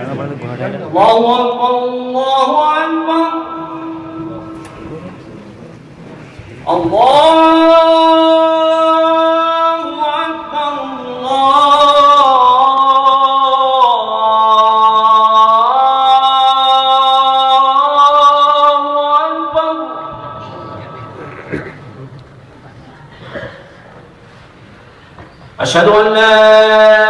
الله أكبر الله أكبر. الله الله أشهد أن لا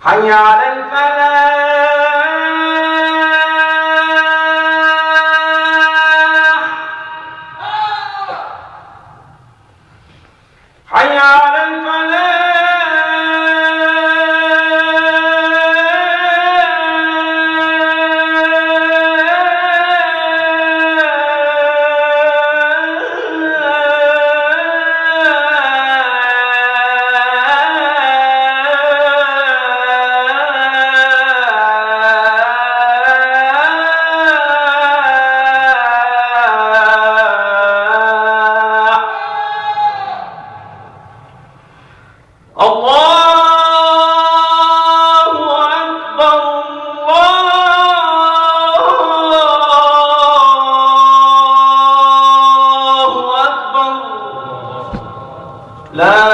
حي على الفلاح. الله أكبر لا